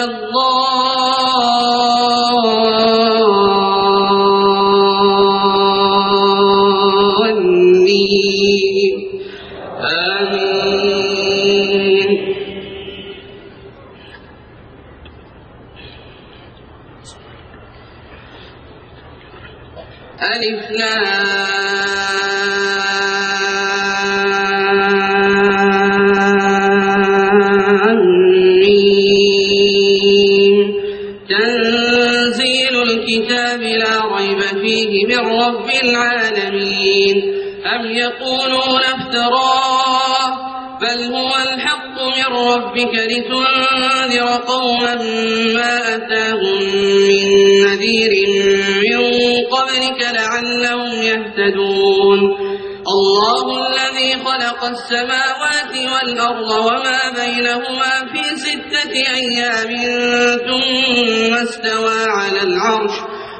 الضالين. آمين. ألف لام. العالمين أم يقولون افتراه؟ بل هو الحق من ربك لتنذر قوما ما أتاهم من نذير من قبلك لعلهم يهتدون. الله الذي خلق السماوات والأرض وما بينهما في ستة أيام ثم استوى على العرش.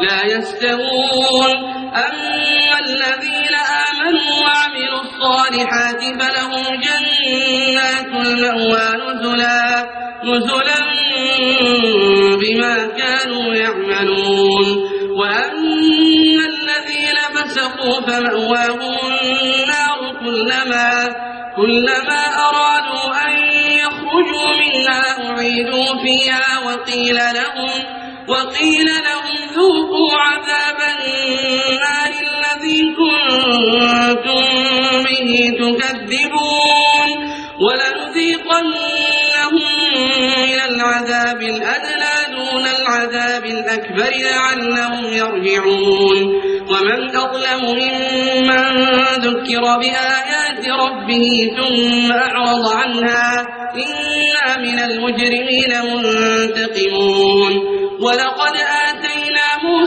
لا يستوون. أما الذين آمنوا وعملوا الصالحات فلهم جنات المأوى نزلا نزلا بما كانوا يعملون. وأما الذين فسقوا فمأواهم النار كلما كلما أرادوا أن يخرجوا منها أعيدوا فيها وقيل لهم وقيل لهم عذاب النار الذي كنتم به تكذبون ولنذيقنهم من العذاب الأدنى دون العذاب الأكبر لعلهم يرجعون ومن أظلم ممن ذكر بآيات ربه ثم أعرض عنها إنا من المجرمين منتقمون ولقد آتينا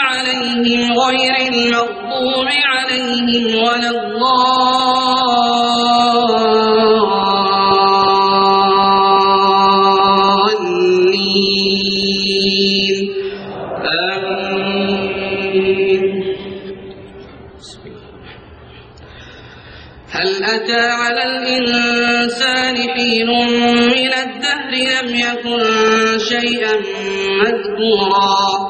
عليهم غير المغضوب عليهم ولا الضالين. آمين. هل أتى على الإنسان حين من الدهر لم يكن شيئا مذكورا؟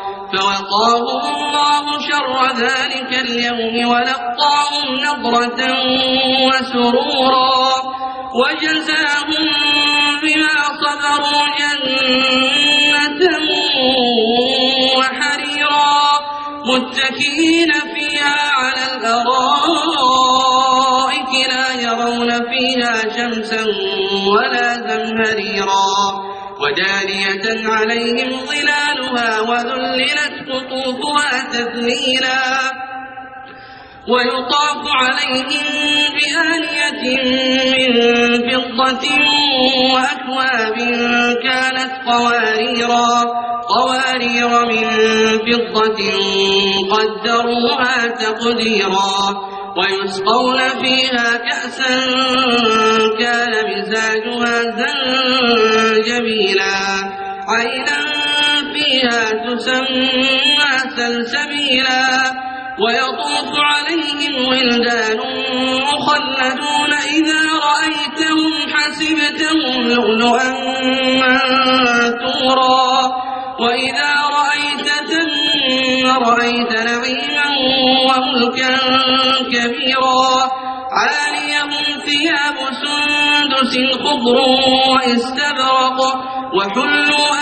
فوقاهم الله شر ذلك اليوم ولقاهم نضرة وسرورا وجزاهم بما صبروا جنة وحريرا متكئين فيها على الأرائك لا يرون فيها شمسا ولا زمهريرا ودانية عليهم ظلالها زجاجها وذللت قطوفها تذليلا ويطاف عليهم بآنية من فضة وأكواب كانت قواريرا قوارير من فضة قدروها تقديرا ويسقون فيها كأسا كان مزاجها زنجبيلا عينا فيها تسمى سلسبيلا ويطوف عليهم ولدان مخلدون إذا رأيتهم حسبتهم لؤلؤا منثورا وإذا رأيت ثم رأيت نعيما وملكا كبيرا عاليهم ثياب سندس خضر واستبرق وحلوا